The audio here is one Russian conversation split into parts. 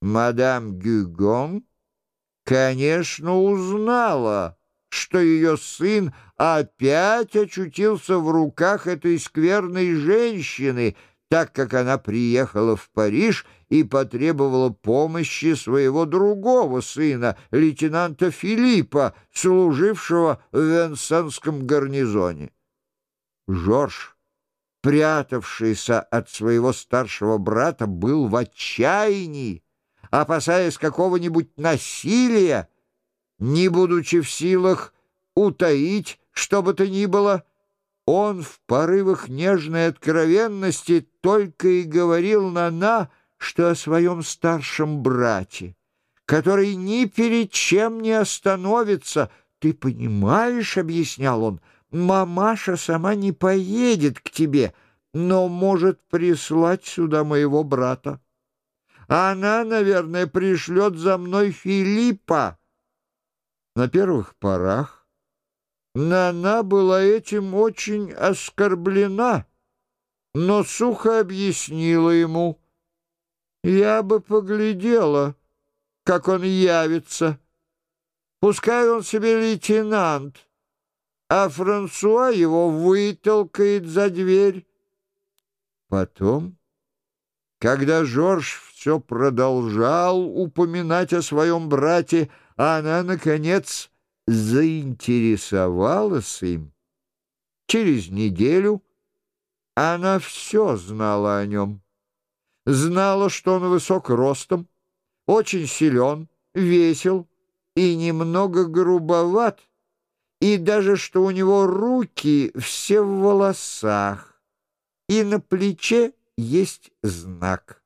Мадам Гюгон, конечно, узнала, что ее сын опять очутился в руках этой скверной женщины, так как она приехала в Париж и потребовала помощи своего другого сына, лейтенанта Филиппа, служившего в Венсенском гарнизоне. Жорж, прятавшийся от своего старшего брата, был в отчаянии, опасаясь какого-нибудь насилия, не будучи в силах утаить, что бы то ни было, он в порывах нежной откровенности только и говорил на «на», что о своем старшем брате, который ни перед чем не остановится. «Ты понимаешь, — объяснял он, — мамаша сама не поедет к тебе, но может прислать сюда моего брата. Она, наверное, пришлет за мной Филиппа». На первых порах Нана была этим очень оскорблена, но сухо объяснила ему — я бы поглядела, как он явится. Пускай он себе лейтенант, а Франсуа его вытолкает за дверь. Потом, когда Жорж все продолжал упоминать о своем брате, она, наконец, заинтересовалась им. Через неделю она все знала о нем знала, что он высок ростом, очень силен, весел и немного грубоват, и даже что у него руки все в волосах, и на плече есть знак.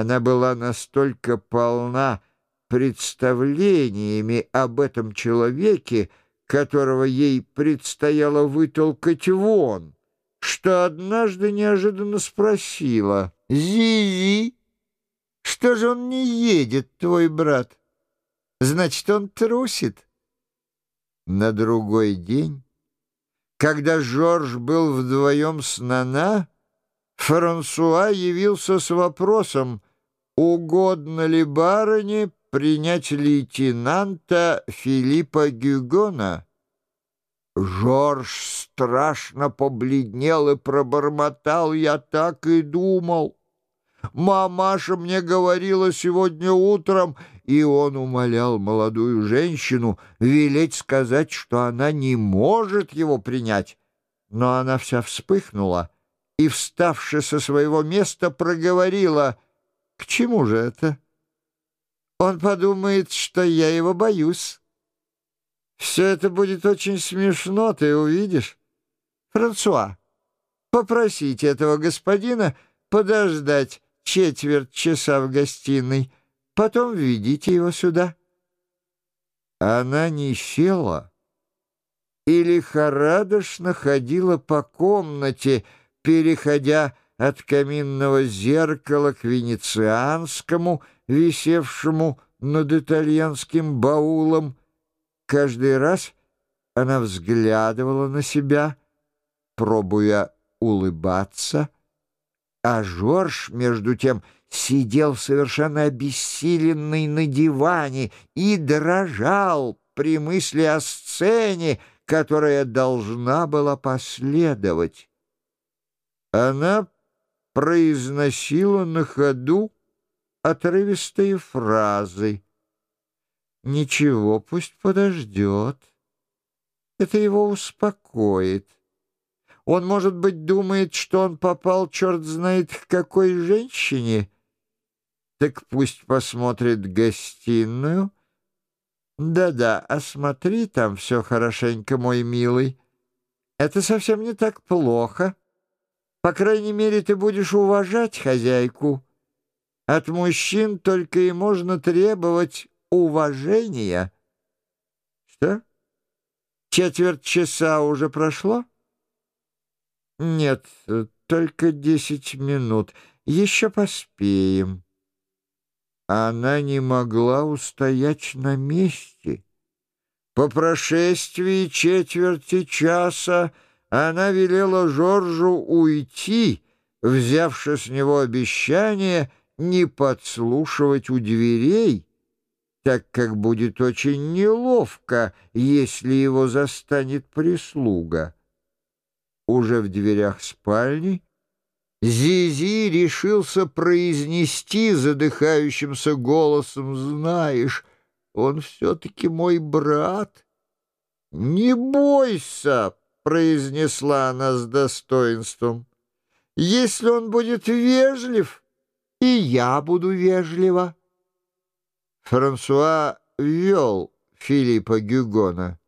Она была настолько полна представлениями об этом человеке, которого ей предстояло вытолкать вон, что однажды неожиданно спросила, «Зизи, что же он не едет, твой брат? Значит, он трусит?» На другой день, когда Жорж был вдвоем с Нана, Франсуа явился с вопросом, угодно ли барыне принять лейтенанта Филиппа Гюгона. Жорж страшно побледнел и пробормотал, я так и думал. Мамаша мне говорила сегодня утром, и он умолял молодую женщину велеть сказать, что она не может его принять. Но она вся вспыхнула и, вставши со своего места, проговорила, «К чему же это? Он подумает, что я его боюсь». Все это будет очень смешно, ты увидишь. Франсуа, попросите этого господина подождать четверть часа в гостиной, потом введите его сюда. Она не села и лихорадочно ходила по комнате, переходя от каминного зеркала к венецианскому, висевшему над итальянским баулом, Каждый раз она взглядывала на себя, пробуя улыбаться, а Жорж, между тем, сидел совершенно обессиленный на диване и дрожал при мысли о сцене, которая должна была последовать. Она произносила на ходу отрывистые фразы. Ничего, пусть подождет. Это его успокоит. Он, может быть, думает, что он попал черт знает к какой женщине. Так пусть посмотрит гостиную. Да-да, осмотри там все хорошенько, мой милый. Это совсем не так плохо. По крайней мере, ты будешь уважать хозяйку. От мужчин только и можно требовать уважения. Что? Четверть часа уже прошло? Нет, только десять минут. Еще поспеем. Она не могла устоять на месте. По прошествии четверти часа она велела Жоржу уйти, взявши с него обещание — не подслушивать у дверей, так как будет очень неловко, если его застанет прислуга. Уже в дверях спальни Зизи решился произнести задыхающимся голосом, «Знаешь, он все-таки мой брат». «Не бойся», — произнесла она с достоинством, «если он будет вежлив, и я буду вежлива». Франсуа вел Филиппа Гюгона,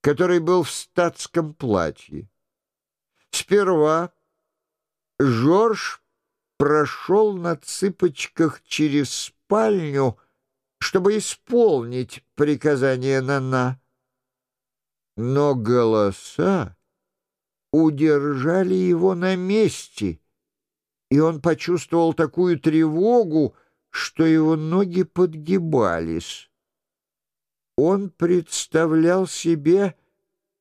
который был в статском платье. Сперва Жорж прошел на цыпочках через спальню, чтобы исполнить приказание Нана. Но голоса удержали его на месте, и он почувствовал такую тревогу, что его ноги подгибались. Он представлял себе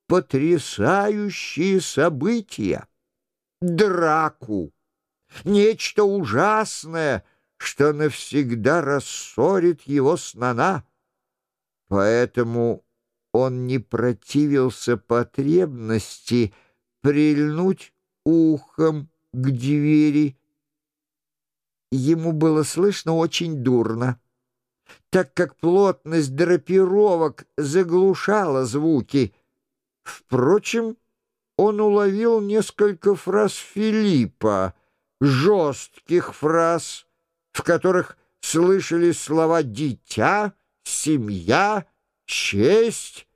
потрясающие события драку, нечто ужасное, что навсегда рассорит его с Нана. Поэтому он не противился потребности прильнуть ухом к двери. Ему было слышно очень дурно, так как плотность драпировок заглушала звуки. Впрочем, он уловил несколько фраз Филиппа, жестких фраз, в которых слышались слова «дитя», «семья», «честь».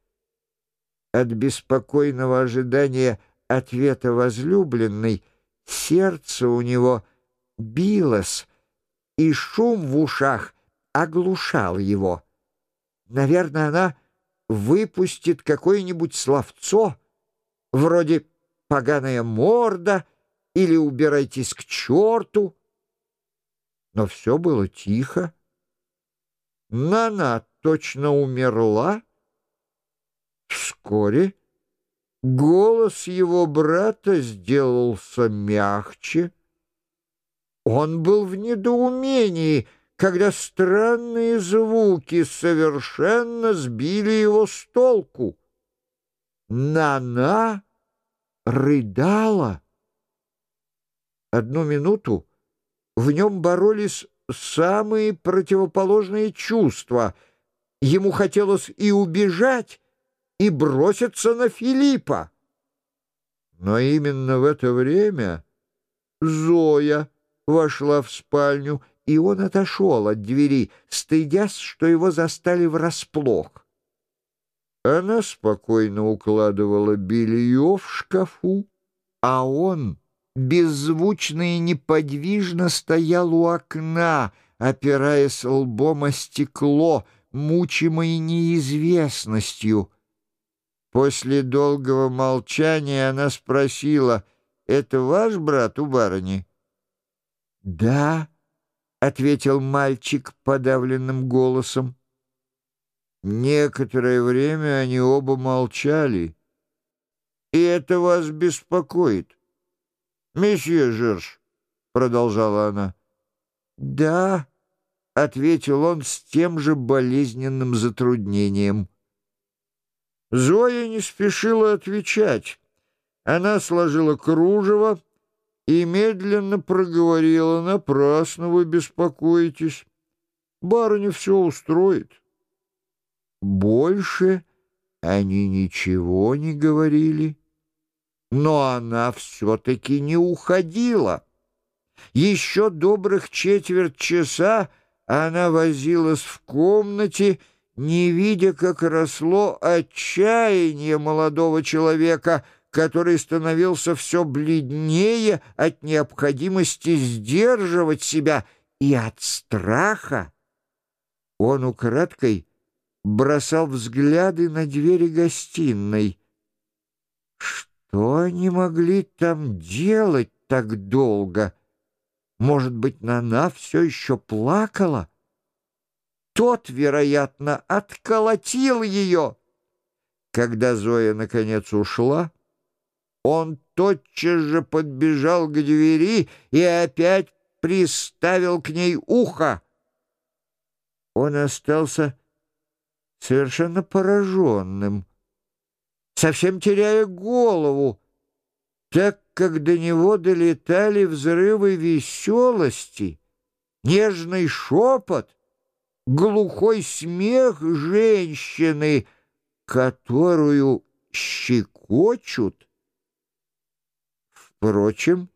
От беспокойного ожидания ответа возлюбленной сердце у него билось, и шум в ушах оглушал его. Наверное, она выпустит какое-нибудь словцо — вроде «поганая морда» или «убирайтесь к черту». Но все было тихо. Нана точно умерла. Вскоре голос его брата сделался мягче. Он был в недоумении, когда странные звуки совершенно сбили его с толку. Нана рыдала. Одну минуту в нем боролись самые противоположные чувства. Ему хотелось и убежать, и броситься на Филиппа. Но именно в это время Зоя вошла в спальню, и он отошел от двери, стыдясь, что его застали врасплох. Она спокойно укладывала белье в шкафу, а он беззвучно и неподвижно стоял у окна, опираясь лбом о стекло, мучимый неизвестностью. После долгого молчания она спросила, «Это ваш брат у барыни?» «Да», — ответил мальчик подавленным голосом. Некоторое время они оба молчали. «И это вас беспокоит?» «Месье Жерш», — продолжала она. «Да», — ответил он с тем же болезненным затруднением. Зоя не спешила отвечать. Она сложила кружево и медленно проговорила, «Напрасно вы беспокоитесь. Барыня все устроит». Больше они ничего не говорили. Но она все-таки не уходила. Еще добрых четверть часа она возилась в комнате, не видя, как росло отчаяние молодого человека, который становился все бледнее от необходимости сдерживать себя и от страха. Он украдкой бросал взгляды на двери гостиной. Что они могли там делать так долго? Может быть, Нана все еще плакала? Тот, вероятно, отколотил ее. Когда Зоя наконец ушла, он тотчас же подбежал к двери и опять приставил к ней ухо. Он остался совершенно пораженным, совсем теряя голову, так как до него долетали взрывы веселости, нежный шепот, глухой смех женщины, которую щекочут. Впрочем,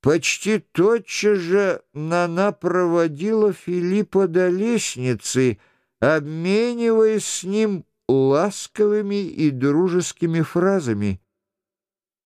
почти тотчас же Нана проводила Филиппа до лестницы, обмениваясь с ним ласковыми и дружескими фразами.